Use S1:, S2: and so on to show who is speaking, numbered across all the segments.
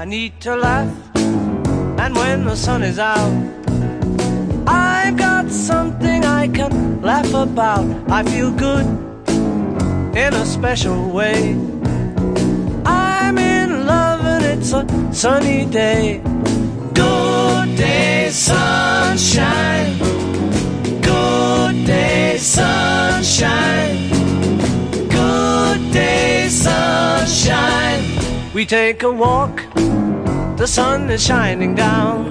S1: I need to laugh, and when the sun is out, I've got something I can laugh about. I feel good in a special way. I'm in love, and it's a sunny day. Good day, sunshine. We take a walk, the sun is shining down,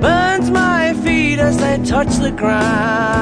S1: burns my feet as they touch the ground.